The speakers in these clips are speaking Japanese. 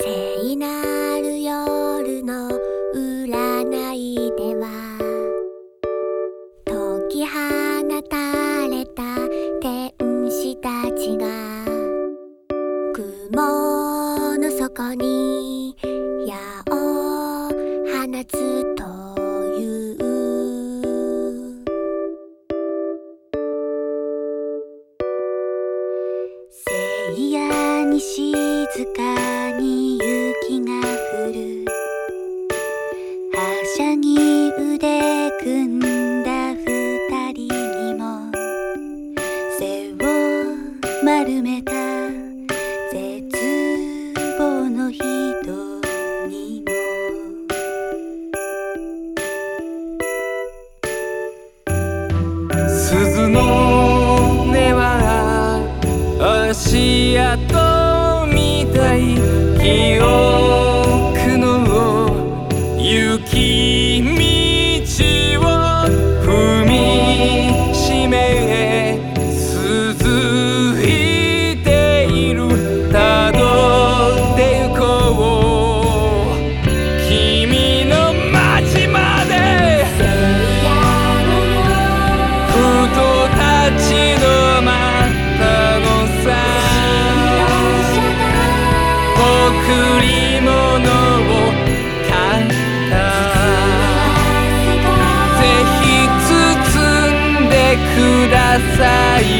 聖なる夜の占いでは解き放たれた天使たちが雲の底に矢を放つという。聖夜に静か丸めた絶望の人にも。鈴の音は足跡みたい。記憶さい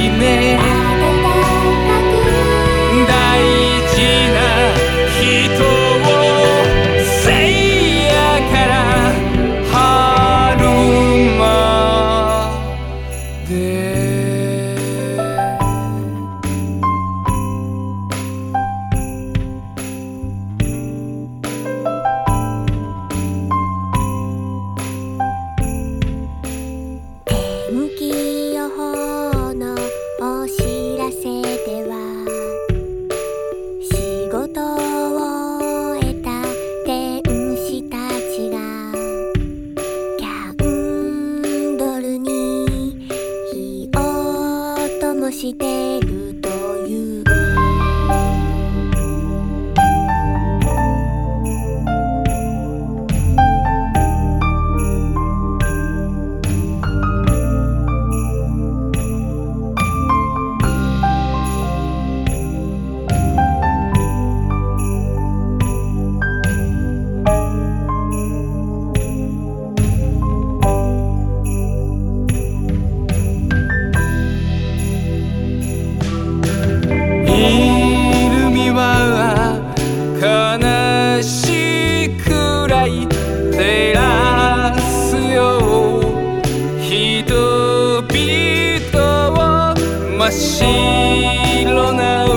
白な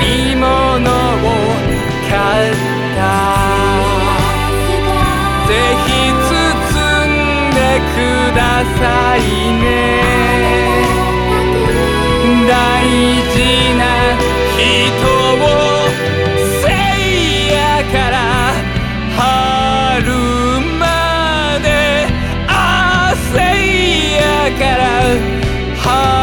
り物を買った。ぜひ包んでくださいね。大事な人をせいやから。春までせいやから。